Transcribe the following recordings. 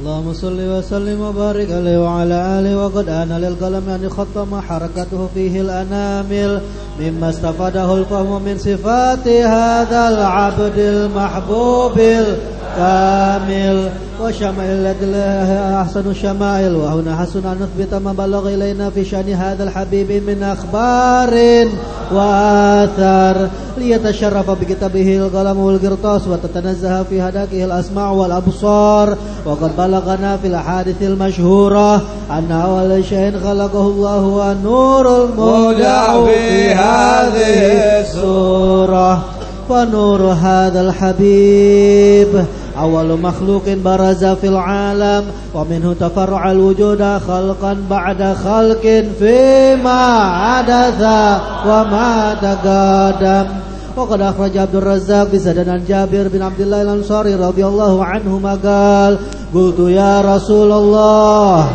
اللهم صل وسلم وبارك عليه وعلى آله وقد آن للقلم أن يخطم حركته فيه الأنامل مما استفاده الفهم من صفات هذا العبد المحبوب الكامل وشمائل التي أحسن الشمائل وهنا حسن أن نثبت ما بلغ إلينا في شأن هذا الحبيب من أخبار وآثار ليتشرف بكتابه القلم والقرطاس وتتنزه في هداكه الأسماع والأبصار. وقد بلغنا في الأحاديث المشهورة أن أول شيء خلقه الله هو النور المودع في هذه السورة. ونور هذا الحبيب. أول مخلوق برز في العالم ومنه تفرع الوجود خلقا بعد خلق فيما حدث وما تقدم وقد أخرج عبد الرزاق بسند عن جابر بن عبد الله الأنصاري رضي الله عنهما قال قلت يا رسول الله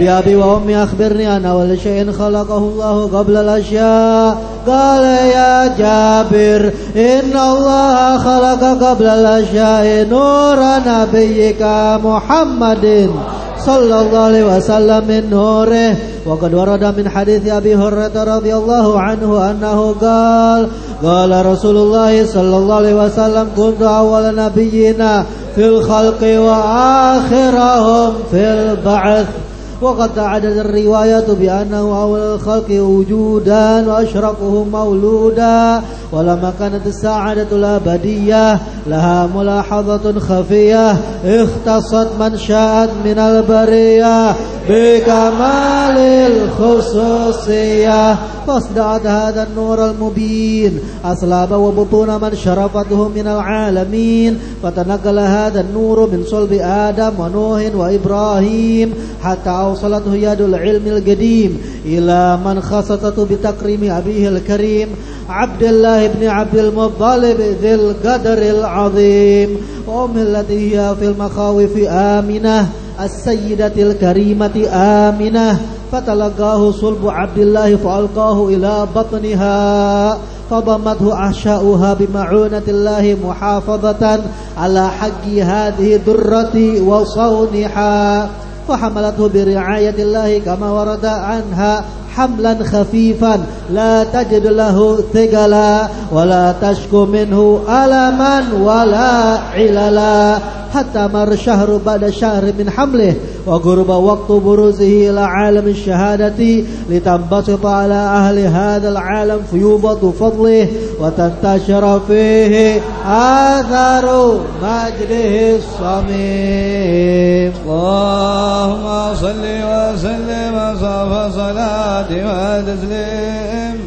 بأبي وأمي أخبرني أن أول شيء خلقه الله قبل الأشياء. قال يا جابر إن الله خلق قبل الأشياء نور نبيك محمد صلى الله عليه وسلم من نوره. وقد ورد من حديث أبي هريرة رضي الله عنه أنه قال قال رسول الله صلى الله عليه وسلم كنت أول نبينا في الخلق وآخرهم في البعث. وقد تعدد الروايات بأنه أول الخلق وجودا وأشرفهم مولودا ولما كانت السعادة الأبدية لها ملاحظة خفية اختصت من شاءت من البرية بكمال الخصوصية فاصدعت هذا النور المبين أصلاب وبطون من شرفته من العالمين فتنقل هذا النور من صلب آدم ونوح وإبراهيم حتى أوصلته يد العلم القديم إلى من خصصته بتكريم أبيه الكريم عبد الله بن عبد المطلب ذي القدر العظيم. وأم التي هي في المخاوف آمنة السيدة الكريمة آمنة. فتلقاه صلب عبد الله فألقاه إلى بطنها فضمته أحشاؤها بمعونة الله محافظة على حق هذه الدرة وصونها. فحملته برعاية الله كما ورد عنها حملا خفيفا. لا تجد له ثقلا ولا تشكو منه ألما ولا عللا. حتى مر شهر بعد شهر من حمله وقرب وقت بروزه إلى عالم الشهادة لتنبسط على أهل هذا العالم فيوبة فضله وتنتشر فيه آثار مجده الصميم. اللهم صل وسلم وصف صلاة وتسليم.